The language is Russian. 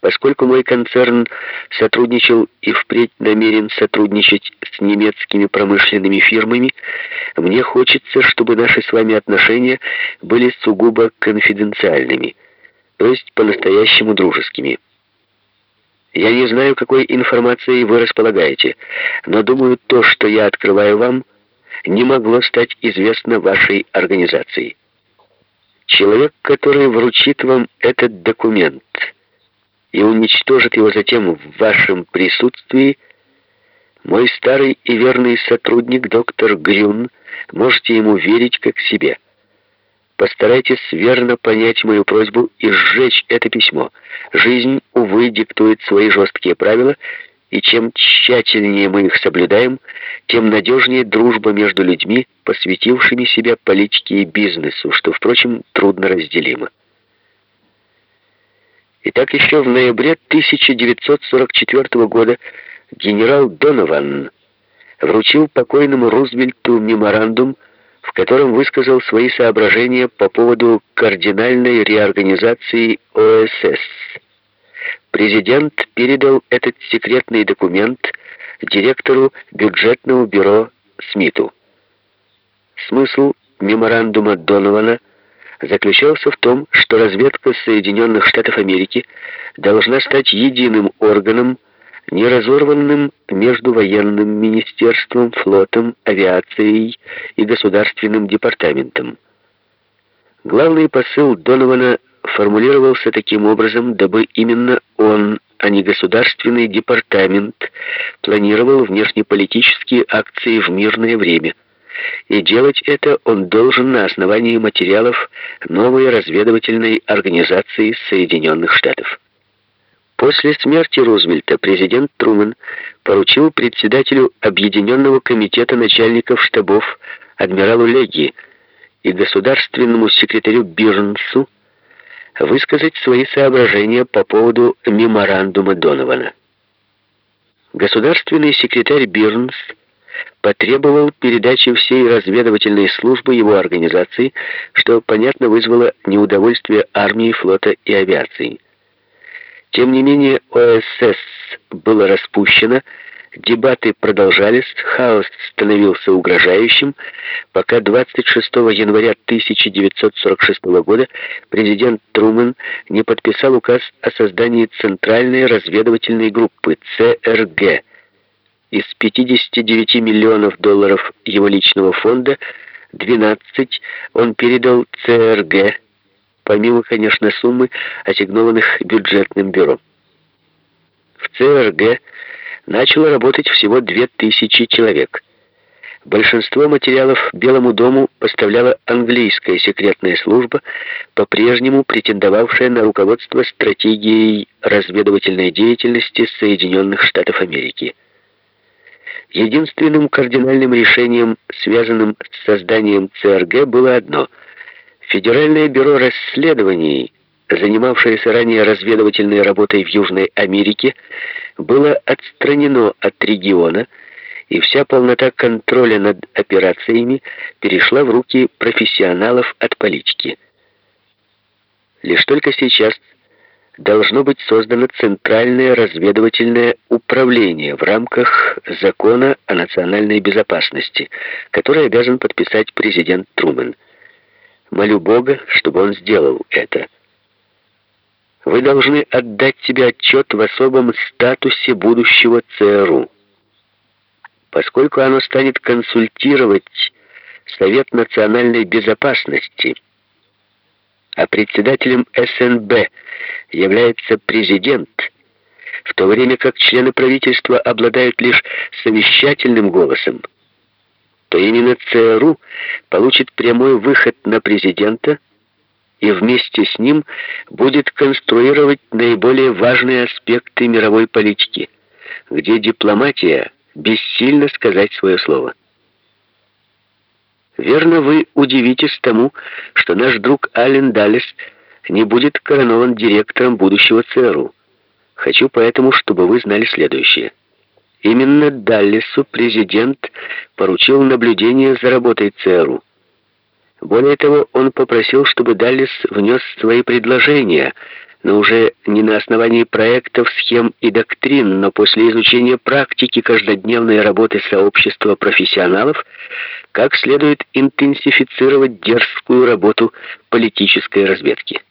Поскольку мой концерн сотрудничал и впредь намерен сотрудничать с немецкими промышленными фирмами, мне хочется, чтобы наши с вами отношения были сугубо конфиденциальными, то есть по-настоящему дружескими. Я не знаю, какой информацией вы располагаете, но думаю, то, что я открываю вам, не могло стать известно вашей организации. Человек, который вручит вам этот документ и уничтожит его затем в вашем присутствии, мой старый и верный сотрудник доктор Грюн, можете ему верить как себе. Постарайтесь верно понять мою просьбу и сжечь это письмо. Жизнь, увы, диктует свои жесткие правила, и чем тщательнее мы их соблюдаем, тем надежнее дружба между людьми, посвятившими себя политике и бизнесу, что, впрочем, трудно разделимо. Итак, еще в ноябре 1944 года генерал Донован вручил покойному Рузвельту меморандум, в котором высказал свои соображения по поводу кардинальной реорганизации ОСС. Президент передал этот секретный документ директору бюджетного бюро Смиту. Смысл меморандума Донована заключался в том, что разведка Соединенных Штатов Америки должна стать единым органом, не разорванным между военным министерством, флотом, авиацией и государственным департаментом. Главный посыл Донована формулировался таким образом, дабы именно он, а не государственный департамент, планировал внешнеполитические акции в мирное время. И делать это он должен на основании материалов новой разведывательной организации Соединенных Штатов. После смерти Рузвельта президент Трумэн поручил председателю Объединенного комитета начальников штабов адмиралу Леги и государственному секретарю Бирнсу высказать свои соображения по поводу меморандума Донована. Государственный секретарь Бирнс потребовал передачи всей разведывательной службы его организации, что, понятно, вызвало неудовольствие армии, флота и авиации. Тем не менее, ОСС было распущено, дебаты продолжались, хаос становился угрожающим, пока 26 января 1946 года президент Трумэн не подписал указ о создании Центральной разведывательной группы ЦРГ. Из 59 миллионов долларов его личного фонда 12 он передал ЦРГ помимо, конечно, суммы, ассигнованных бюджетным бюро. В ЦРГ начало работать всего 2000 человек. Большинство материалов Белому дому поставляла английская секретная служба, по-прежнему претендовавшая на руководство стратегией разведывательной деятельности Соединенных Штатов Америки. Единственным кардинальным решением, связанным с созданием ЦРГ, было одно — Федеральное бюро расследований, занимавшееся ранее разведывательной работой в Южной Америке, было отстранено от региона, и вся полнота контроля над операциями перешла в руки профессионалов от политики. Лишь только сейчас должно быть создано Центральное разведывательное управление в рамках закона о национальной безопасности, который обязан подписать президент Трумэн. Молю Бога, чтобы он сделал это. Вы должны отдать себе отчет в особом статусе будущего ЦРУ. Поскольку оно станет консультировать Совет национальной безопасности, а председателем СНБ является президент, в то время как члены правительства обладают лишь совещательным голосом, то именно ЦРУ получит прямой выход на президента и вместе с ним будет конструировать наиболее важные аспекты мировой политики, где дипломатия бессильно сказать свое слово. Верно, вы удивитесь тому, что наш друг Ален Даллес не будет коронован директором будущего ЦРУ. Хочу поэтому, чтобы вы знали следующее. Именно Даллесу президент поручил наблюдение за работой ЦРУ. Более того, он попросил, чтобы Даллес внес свои предложения но уже не на основании проектов, схем и доктрин, но после изучения практики каждодневной работы сообщества профессионалов, как следует интенсифицировать дерзкую работу политической разведки.